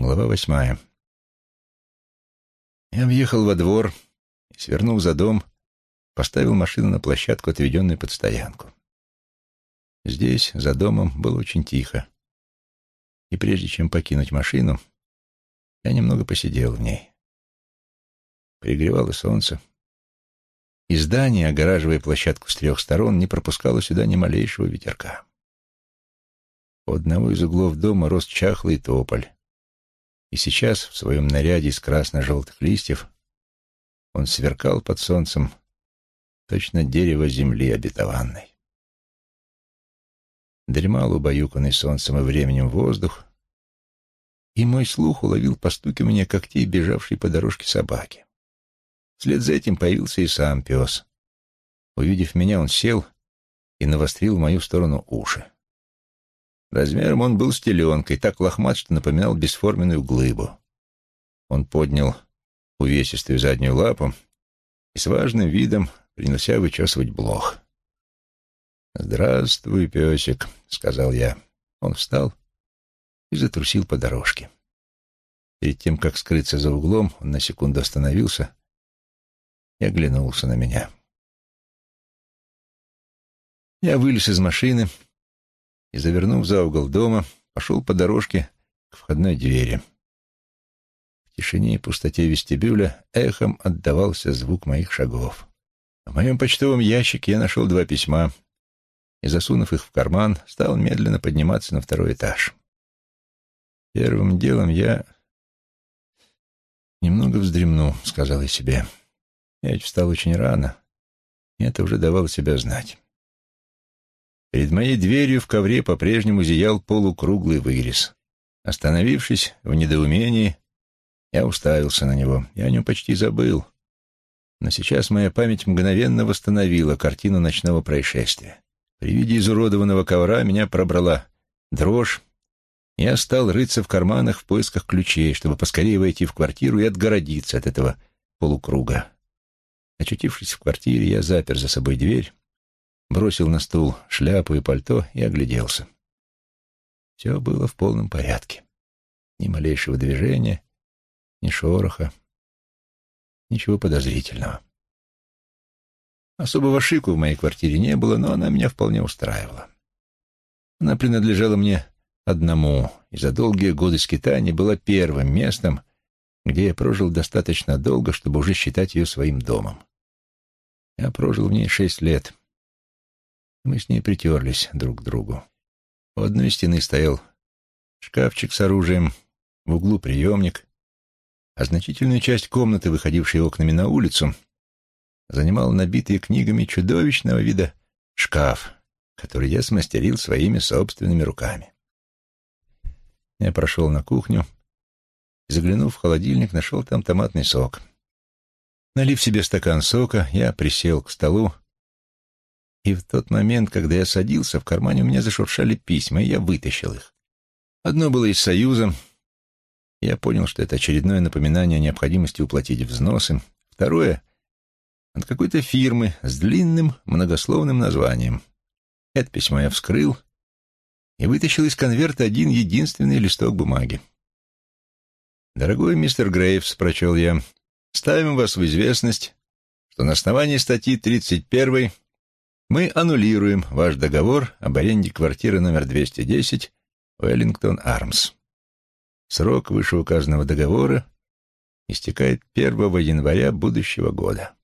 Глава восьмая. Я въехал во двор и, свернув за дом, поставил машину на площадку, отведенную под стоянку. Здесь, за домом, было очень тихо. И прежде чем покинуть машину, я немного посидел в ней. Пригревало солнце. И здание, огораживая площадку с трех сторон, не пропускало сюда ни малейшего ветерка. У одного из углов дома рос чахлый тополь. И сейчас, в своем наряде из красно-желтых листьев, он сверкал под солнцем, точно дерево земли обетованной. Дремал убаюканный солнцем и временем воздух, и мой слух уловил постукивание когтей, бежавшей по дорожке собаки. Вслед за этим появился и сам пес. Увидев меня, он сел и навострил в мою сторону уши. Размером он был с теленкой, так лохмат, что напоминал бесформенную глыбу. Он поднял увесистую заднюю лапу и с важным видом принялся вычесывать блох. «Здравствуй, песик», — сказал я. Он встал и затрусил по дорожке. Перед тем, как скрыться за углом, он на секунду остановился и оглянулся на меня. Я вылез из машины и, завернув за угол дома, пошел по дорожке к входной двери. В тишине и пустоте вестибюля эхом отдавался звук моих шагов. В моем почтовом ящике я нашел два письма и, засунув их в карман, стал медленно подниматься на второй этаж. Первым делом я немного вздремну, — сказал я себе. Я ведь встал очень рано, и это уже давало себя знать. Перед моей дверью в ковре по-прежнему зиял полукруглый вырез. Остановившись в недоумении, я уставился на него. Я о нем почти забыл. Но сейчас моя память мгновенно восстановила картину ночного происшествия. При виде изуродованного ковра меня пробрала дрожь. Я стал рыться в карманах в поисках ключей, чтобы поскорее войти в квартиру и отгородиться от этого полукруга. Очутившись в квартире, я запер за собой дверь бросил на стул шляпу и пальто и огляделся. Все было в полном порядке. Ни малейшего движения, ни шороха, ничего подозрительного. Особого шику в моей квартире не было, но она меня вполне устраивала. Она принадлежала мне одному, и за долгие годы скитаний была первым местом, где я прожил достаточно долго, чтобы уже считать ее своим домом. Я прожил в ней шесть лет, мы с ней притерлись друг к другу. У одной стены стоял шкафчик с оружием, в углу приемник, а значительную часть комнаты, выходившей окнами на улицу, занимал набитый книгами чудовищного вида шкаф, который я смастерил своими собственными руками. Я прошел на кухню и, заглянув в холодильник, нашел там томатный сок. Налив себе стакан сока, я присел к столу и в тот момент, когда я садился, в кармане у меня зашуршали письма, и я вытащил их. Одно было из Союза. Я понял, что это очередное напоминание о необходимости уплатить взносы. Второе — от какой-то фирмы с длинным многословным названием. Это письмо я вскрыл и вытащил из конверта один единственный листок бумаги. «Дорогой мистер Грейвс», — прочел я, — «ставим вас в известность, что на основании статьи 31 мы аннулируем ваш договор об аренде квартиры номер 210 Уэллингтон Армс. Срок вышеуказанного договора истекает 1 января будущего года.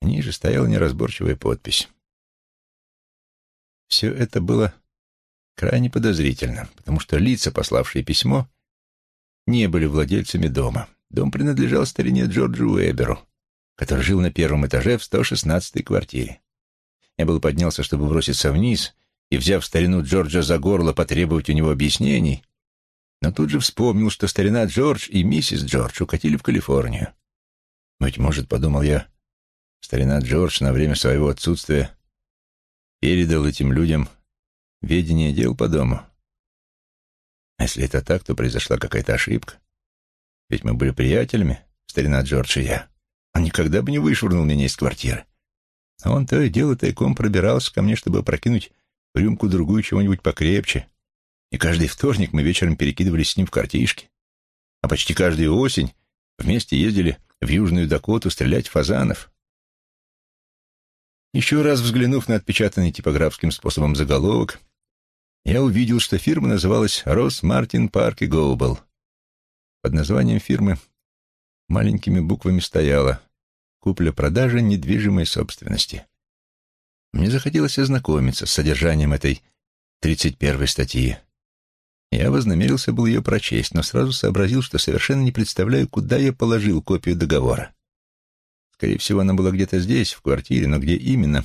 Ниже стояла неразборчивая подпись. Все это было крайне подозрительно, потому что лица, пославшие письмо, не были владельцами дома. Дом принадлежал старине Джорджу Уэберу, который жил на первом этаже в 116-й квартире. Я был поднялся, чтобы броситься вниз и, взяв старину Джорджа за горло, потребовать у него объяснений, но тут же вспомнил, что старина Джордж и миссис Джордж укатили в Калифорнию. Быть может, подумал я, старина Джордж на время своего отсутствия передал этим людям ведение дел по дому. А если это так, то произошла какая-то ошибка. Ведь мы были приятелями, старина Джордж и я. Он никогда бы не вышвырнул меня из квартиры. А он то и дело тайком пробирался ко мне, чтобы прокинуть рюмку-другую чего-нибудь покрепче. и каждый вторник мы вечером перекидывались с ним в картишки. А почти каждую осень вместе ездили в Южную Дакоту стрелять в фазанов. Еще раз взглянув на отпечатанный типографским способом заголовок, я увидел, что фирма называлась «Росс Мартин Парк и Гоубл». Под названием фирмы маленькими буквами стояло «Купля-продажа недвижимой собственности». Мне захотелось ознакомиться с содержанием этой 31-й статьи. Я вознамерился был ее прочесть, но сразу сообразил, что совершенно не представляю, куда я положил копию договора. Скорее всего, она была где-то здесь, в квартире, но где именно,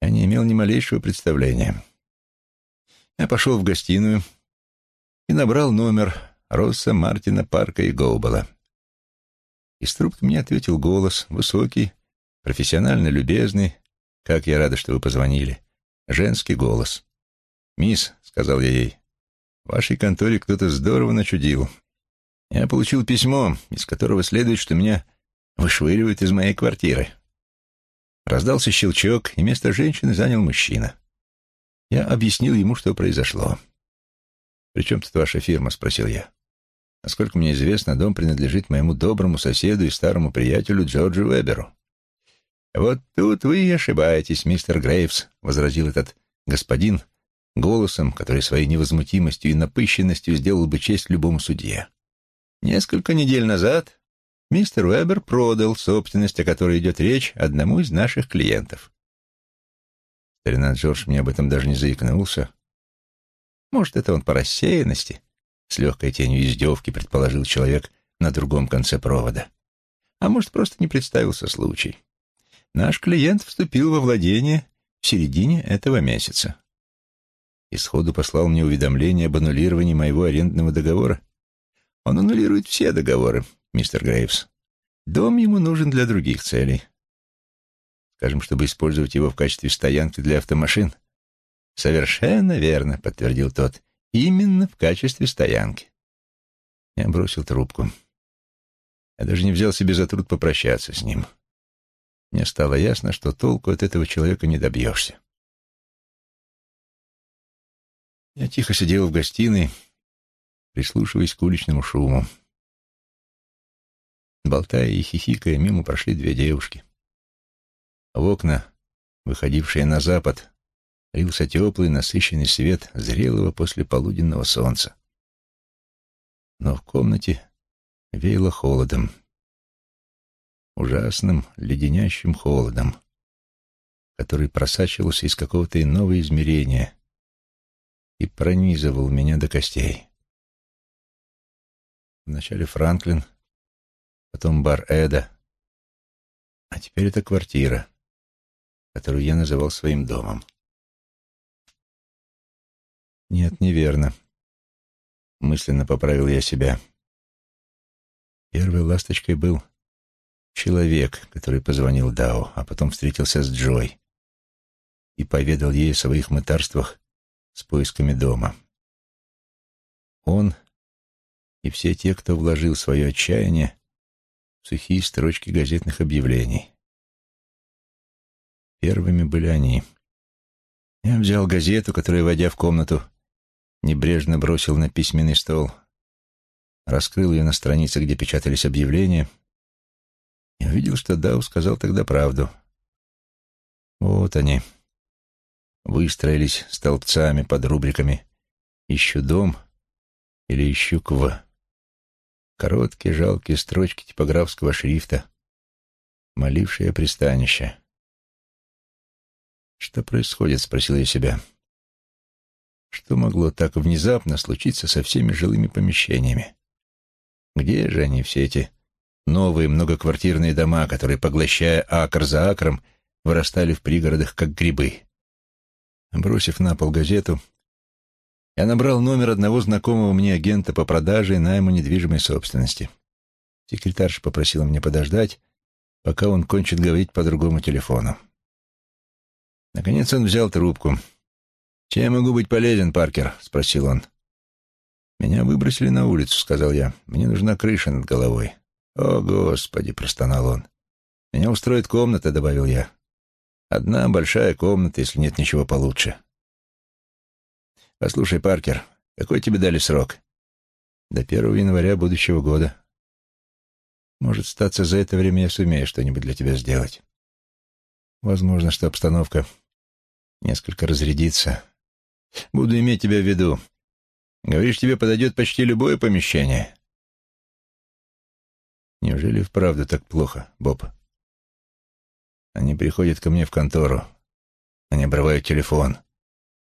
я не имел ни малейшего представления. Я пошел в гостиную и набрал номер Росса, Мартина, Парка и Гоубала. Из трубки мне ответил голос, высокий, профессионально любезный. «Как я рада, что вы позвонили». Женский голос. «Мисс», — сказал я ей, — «в вашей конторе кто-то здорово начудил. Я получил письмо, из которого следует, что меня вышвыривают из моей квартиры». Раздался щелчок, и место женщины занял мужчина. Я объяснил ему, что произошло. «При чем тут ваша фирма?» — спросил я. Насколько мне известно, дом принадлежит моему доброму соседу и старому приятелю Джорджу Веберу. «Вот тут вы и ошибаетесь, мистер Грейвс», — возразил этот господин голосом, который своей невозмутимостью и напыщенностью сделал бы честь любому судье. «Несколько недель назад мистер Вебер продал собственность, о которой идет речь, одному из наших клиентов». Старина Джордж мне об этом даже не заикнулся. Может, это он по рассеянности, с легкой тенью издевки предположил человек на другом конце провода. А может, просто не представился случай. Наш клиент вступил во владение в середине этого месяца. И сходу послал мне уведомление об аннулировании моего арендного договора. Он аннулирует все договоры, мистер Грейвс. Дом ему нужен для других целей. Скажем, чтобы использовать его в качестве стоянки для автомашин. Совершенно верно, подтвердил тот. Именно в качестве стоянки. Я бросил трубку. Я даже не взял себе за труд попрощаться с ним. Мне стало ясно, что толку от этого человека не добьешься. Я тихо сидел в гостиной, прислушиваясь к уличному шуму. Болтая и хихикая, мимо прошли две девушки. В окна, выходившие на запад, лился теплый, насыщенный свет зрелого после полуденного солнца. Но в комнате веяло холодом, ужасным, леденящим холодом, который просачивался из какого-то иного измерения и пронизывал меня до костей. Вначале Франклин, потом бар Эда, а теперь это квартира, которую я называл своим домом. Нет, неверно. Мысленно поправил я себя. Первой ласточкой был человек, который позвонил Дао, а потом встретился с Джой и поведал ей о своих мытарствах с поисками дома. Он и все те, кто вложил свое отчаяние в сухие строчки газетных объявлений. Первыми были они. Я взял газету, которая, войдя в комнату, небрежно бросил на письменный стол, раскрыл ее на странице, где печатались объявления, и увидел, что Дау сказал тогда правду. Вот они, выстроились столбцами под рубриками «Ищу дом» или «Ищу кв». Короткие жалкие строчки типографского шрифта, молившие пристанище. «Что происходит?» — спросил я себя. Что могло так внезапно случиться со всеми жилыми помещениями? Где же они, все эти новые многоквартирные дома, которые, поглощая акр за акром, вырастали в пригородах, как грибы? Бросив на пол газету, я набрал номер одного знакомого мне агента по продаже и найму недвижимой собственности. Секретарша попросила меня подождать, пока он кончит говорить по другому телефону. Наконец он взял трубку — «Чем я могу быть полезен, Паркер?» — спросил он. «Меня выбросили на улицу», — сказал я. «Мне нужна крыша над головой». «О, Господи!» — простонал он. «Меня устроит комната», — добавил я. «Одна большая комната, если нет ничего получше». Послушай, Паркер, какой тебе дали срок? До первого января будущего года. Может, статься за это время я сумею что-нибудь для тебя сделать. Возможно, что обстановка несколько разрядится. Буду иметь тебя в виду. Говоришь, тебе подойдет почти любое помещение. Неужели вправду так плохо, Боб? Они приходят ко мне в контору. Они обрывают телефон.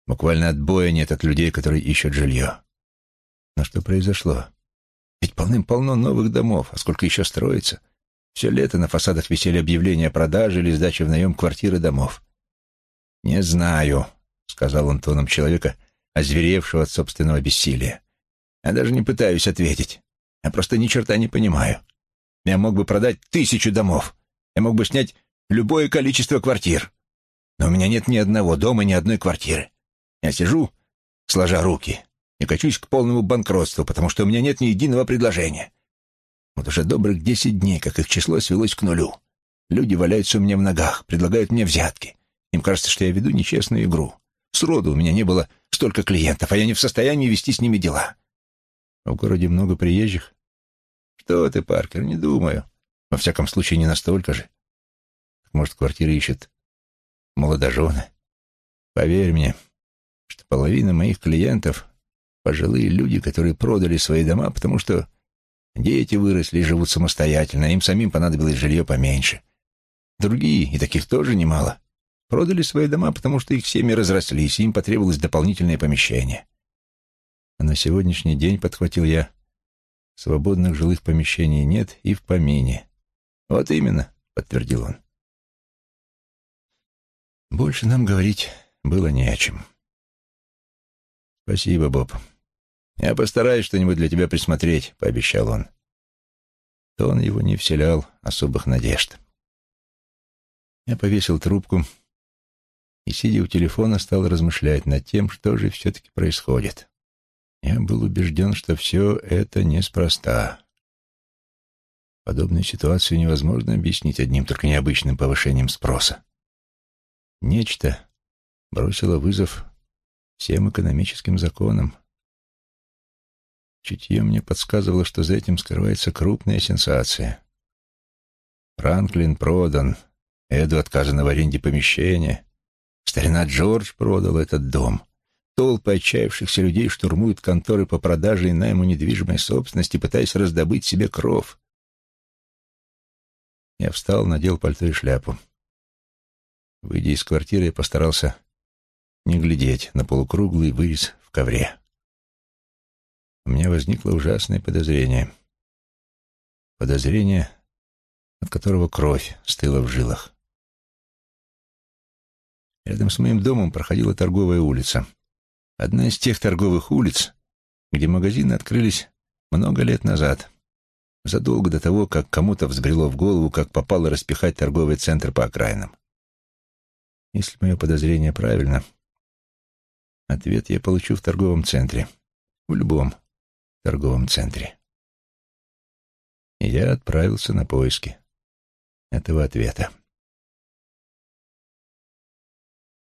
Буквально отбоя нет от людей, которые ищут жилье. Но что произошло? Ведь полным-полно новых домов, а сколько еще строится? Все лето на фасадах висели объявления о продаже или сдаче в наем квартиры домов. «Не знаю», — сказал он тоном человека, озверевшего от собственного бессилия. «Я даже не пытаюсь ответить. Я просто ни черта не понимаю. Я мог бы продать тысячу домов. Я мог бы снять любое количество квартир. Но у меня нет ни одного дома, ни одной квартиры. Я сижу, сложа руки, и качусь к полному банкротству, потому что у меня нет ни единого предложения. Вот уже добрых десять дней, как их число свелось к нулю. Люди валяются у меня в ногах, предлагают мне взятки. Им кажется, что я веду нечестную игру. Сроду у меня не было столько клиентов, а я не в состоянии вести с ними дела. В городе много приезжих. Что ты, Паркер, не думаю. Во всяком случае, не настолько же. Может, квартиры ищут молодожены. Поверь мне, что половина моих клиентов — пожилые люди, которые продали свои дома, потому что дети выросли и живут самостоятельно, а им самим понадобилось жилье поменьше. Другие, и таких тоже немало, продали свои дома, потому что их семьи разрослись, и им потребовалось дополнительное помещение. А на сегодняшний день, подхватил я, свободных жилых помещений нет и в помине. Вот именно, подтвердил он. Больше нам говорить было не о чем. «Спасибо, Боб. Я постараюсь что-нибудь для тебя присмотреть», — пообещал он. То он его не вселял особых надежд. Я повесил трубку и, сидя у телефона, стал размышлять над тем, что же все-таки происходит. Я был убежден, что все это неспроста. Подобную ситуацию невозможно объяснить одним только необычным повышением спроса. Нечто бросило вызов всем экономическим законам. Чутье мне подсказывало, что за этим скрывается крупная сенсация. Франклин продан, Эду отказано в аренде помещения, старина Джордж продал этот дом. Толпы отчаявшихся людей штурмуют конторы по продаже и найму недвижимой собственности, пытаясь раздобыть себе кров. Я встал, надел пальто и шляпу. Выйдя из квартиры, я постарался не глядеть на полукруглый вырез в ковре. У меня возникло ужасное подозрение. Подозрение, от которого кровь стыла в жилах. Рядом с моим домом проходила торговая улица. Одна из тех торговых улиц, где магазины открылись много лет назад, задолго до того, как кому-то взбрело в голову, как попало распихать торговый центр по окраинам. Если мое подозрение правильно, ответ я получу в торговом центре. В любом торговом центре. И я отправился на поиски этого ответа.